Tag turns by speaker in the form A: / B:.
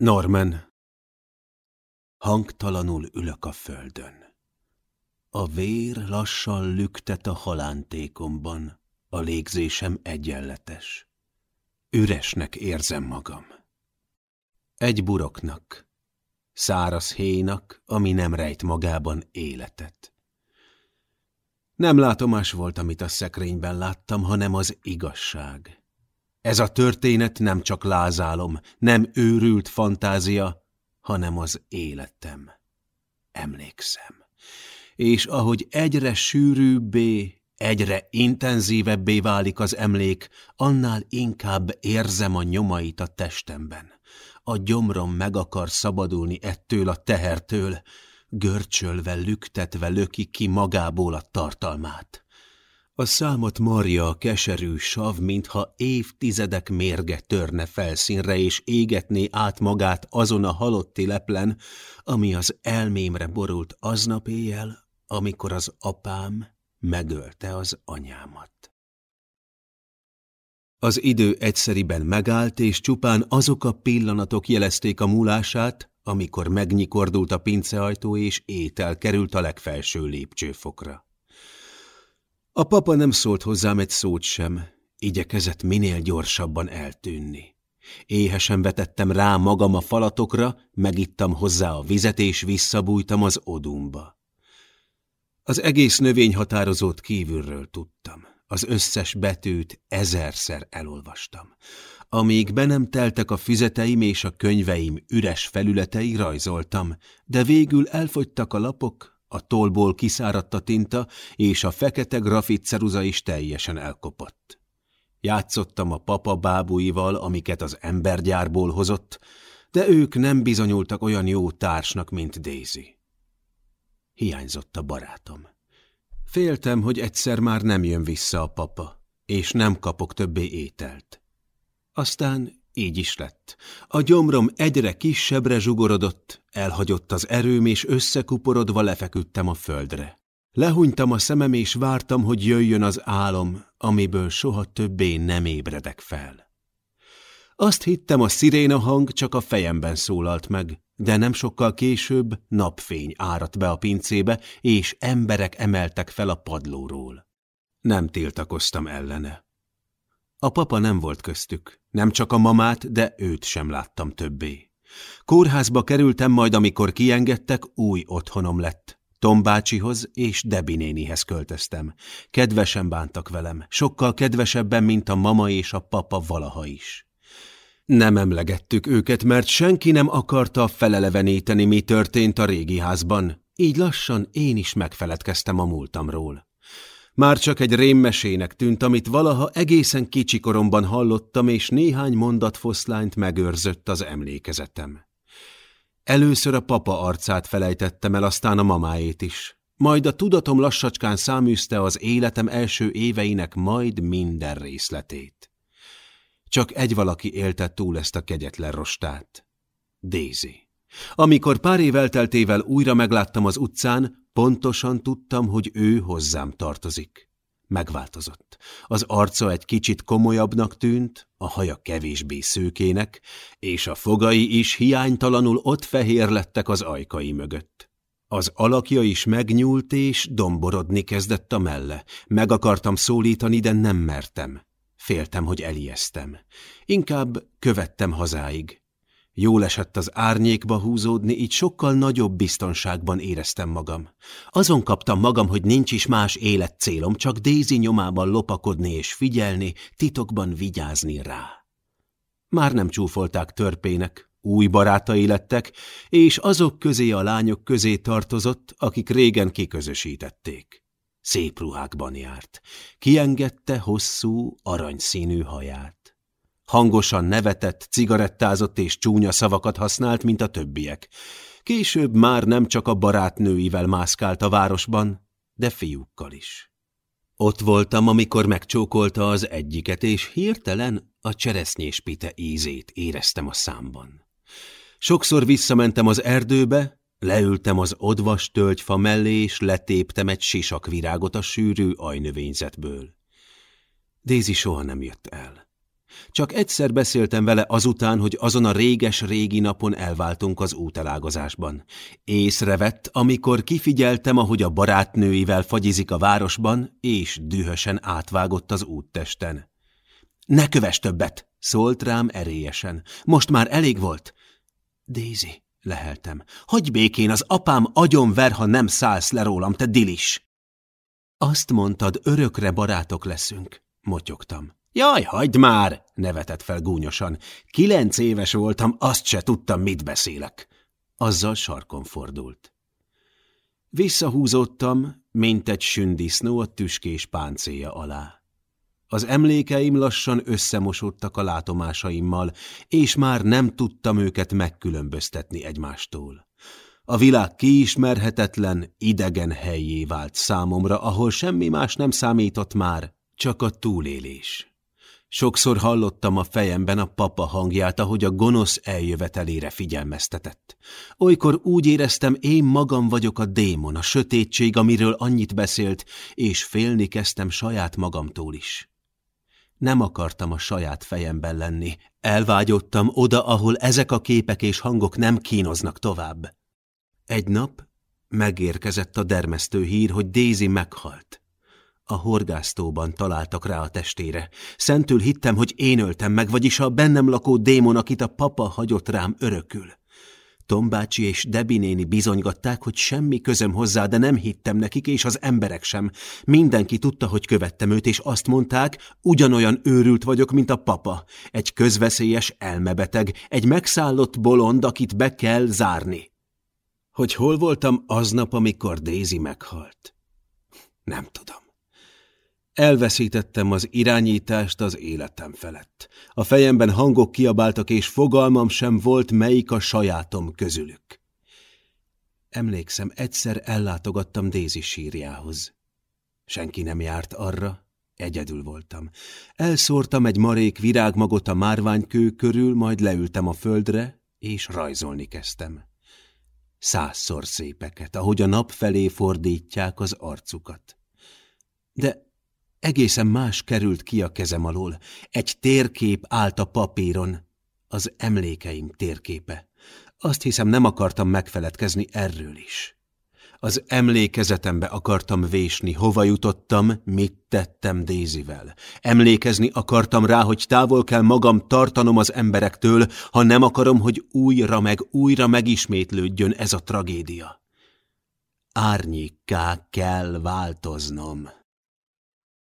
A: Norman. Hangtalanul ülök a földön. A vér lassan lüktet a halántékomban, a légzésem egyenletes. Üresnek érzem magam. Egy buroknak, száraz hénak, ami nem rejt magában életet. Nem látomás volt, amit a szekrényben láttam, hanem az igazság. Ez a történet nem csak lázálom, nem őrült fantázia, hanem az életem. Emlékszem. És ahogy egyre sűrűbbé, egyre intenzívebbé válik az emlék, annál inkább érzem a nyomait a testemben. A gyomrom meg akar szabadulni ettől a tehertől, görcsölve, lüktetve löki ki magából a tartalmát. A számot marja a keserű sav, mintha évtizedek mérge törne felszínre, és égetné át magát azon a halotti leplen, ami az elmémre borult aznap éjjel, amikor az apám megölte az anyámat. Az idő egyszeriben megállt, és csupán azok a pillanatok jelezték a múlását, amikor megnyikordult a pinceajtó, és étel került a legfelső lépcsőfokra. A papa nem szólt hozzám egy szót sem, igyekezett minél gyorsabban eltűnni. Éhesen vetettem rá magam a falatokra, megittam hozzá a vizet, és visszabújtam az odumba. Az egész növényhatározót kívülről tudtam. Az összes betűt ezerszer elolvastam. Amíg be nem teltek a füzeteim és a könyveim üres felületei, rajzoltam, de végül elfogytak a lapok, a tollból kiszáradt a tinta, és a fekete grafitceruza is teljesen elkopott. Játszottam a papa bábúival, amiket az embergyárból hozott, de ők nem bizonyultak olyan jó társnak, mint Daisy. Hiányzott a barátom. Féltem, hogy egyszer már nem jön vissza a papa, és nem kapok többé ételt. Aztán így is lett. A gyomrom egyre kisebbre zsugorodott, elhagyott az erőm, és összekuporodva lefeküdtem a földre. Lehunytam a szemem, és vártam, hogy jöjjön az álom, amiből soha többé nem ébredek fel. Azt hittem, a sziréna hang csak a fejemben szólalt meg, de nem sokkal később napfény áradt be a pincébe, és emberek emeltek fel a padlóról. Nem tiltakoztam ellene. A papa nem volt köztük, nem csak a mamát, de őt sem láttam többé. Kórházba kerültem majd, amikor kiengedtek, új otthonom lett. Tom bácsihoz és Debi nénihez költöztem. Kedvesen bántak velem, sokkal kedvesebben, mint a mama és a papa valaha is. Nem emlegettük őket, mert senki nem akarta feleleveníteni, mi történt a régi házban. Így lassan én is megfeledkeztem a múltamról. Már csak egy rémmesének tűnt, amit valaha egészen kicsikoromban hallottam, és néhány mondatfoszlányt megőrzött az emlékezetem. Először a papa arcát felejtettem el, aztán a mamáét is. Majd a tudatom lassacskán száműzte az életem első éveinek majd minden részletét. Csak egy valaki élte túl ezt a kegyetlen rostát. Daisy. Amikor pár év elteltével újra megláttam az utcán, Pontosan tudtam, hogy ő hozzám tartozik. Megváltozott. Az arca egy kicsit komolyabbnak tűnt, a haja kevésbé szőkének, és a fogai is hiánytalanul ott fehér lettek az ajkai mögött. Az alakja is megnyúlt és domborodni kezdett a melle. Meg akartam szólítani, de nem mertem. Féltem, hogy elijesztem. Inkább követtem hazáig. Jól esett az árnyékba húzódni, így sokkal nagyobb biztonságban éreztem magam. Azon kaptam magam, hogy nincs is más életcélom, csak Daisy nyomában lopakodni és figyelni, titokban vigyázni rá. Már nem csúfolták törpének, új barátai lettek, és azok közé a lányok közé tartozott, akik régen kiközösítették. Szép ruhákban járt. Kiengedte hosszú, aranyszínű haját. Hangosan nevetett, cigarettázott és csúnya szavakat használt, mint a többiek. Később már nem csak a barátnőivel mászkált a városban, de fiúkkal is. Ott voltam, amikor megcsókolta az egyiket, és hirtelen a cseresznyéspite ízét éreztem a számban. Sokszor visszamentem az erdőbe, leültem az odvas tölgyfa mellé, és letéptem egy sisakvirágot a sűrű ajnövényzetből. Dézi soha nem jött el. Csak egyszer beszéltem vele azután, hogy azon a réges-régi napon elváltunk az útelágazásban. Észrevett, amikor kifigyeltem, ahogy a barátnőivel fagyizik a városban, és dühösen átvágott az úttesten. Ne kövess többet! szólt rám erélyesen. Most már elég volt. Daisy, leheltem. Hagyj békén, az apám agyon ver, ha nem szállsz le rólam, te dilis! Azt mondtad, örökre barátok leszünk, motyogtam. Jaj, hagyd már, nevetett fel gúnyosan. Kilenc éves voltam, azt se tudtam, mit beszélek. Azzal sarkon fordult. Visszahúzottam, mint egy sündisznó a tüskés páncéja alá. Az emlékeim lassan összemosodtak a látomásaimmal, és már nem tudtam őket megkülönböztetni egymástól. A világ kiismerhetetlen, idegen helyé vált számomra, ahol semmi más nem számított már, csak a túlélés. Sokszor hallottam a fejemben a papa hangját, ahogy a gonosz eljövetelére figyelmeztetett. Olykor úgy éreztem, én magam vagyok a démon, a sötétség, amiről annyit beszélt, és félni kezdtem saját magamtól is. Nem akartam a saját fejemben lenni, elvágyottam oda, ahol ezek a képek és hangok nem kínoznak tovább. Egy nap megérkezett a dermesztő hír, hogy Daisy meghalt. A horgásztóban találtak rá a testére. Szentül hittem, hogy én öltem meg, vagyis a bennem lakó démon, akit a papa hagyott rám örökül. Tombácsi és Debi bizonygatták, hogy semmi közöm hozzá, de nem hittem nekik, és az emberek sem. Mindenki tudta, hogy követtem őt, és azt mondták, ugyanolyan őrült vagyok, mint a papa. Egy közveszélyes elmebeteg, egy megszállott bolond, akit be kell zárni. Hogy hol voltam aznap, amikor Daisy meghalt? Nem tudom. Elveszítettem az irányítást az életem felett. A fejemben hangok kiabáltak, és fogalmam sem volt, melyik a sajátom közülük. Emlékszem, egyszer ellátogattam Dézi sírjához. Senki nem járt arra, egyedül voltam. Elszórtam egy marék virágmagot a márványkő körül, majd leültem a földre, és rajzolni kezdtem. Százszor szépeket, ahogy a nap felé fordítják az arcukat. De Egészen más került ki a kezem alól. Egy térkép állt a papíron. Az emlékeim térképe. Azt hiszem, nem akartam megfeledkezni erről is. Az emlékezetembe akartam vésni, hova jutottam, mit tettem Dézivel. Emlékezni akartam rá, hogy távol kell magam tartanom az emberektől, ha nem akarom, hogy újra meg újra megismétlődjön ez a tragédia. Árnyékká kell változnom.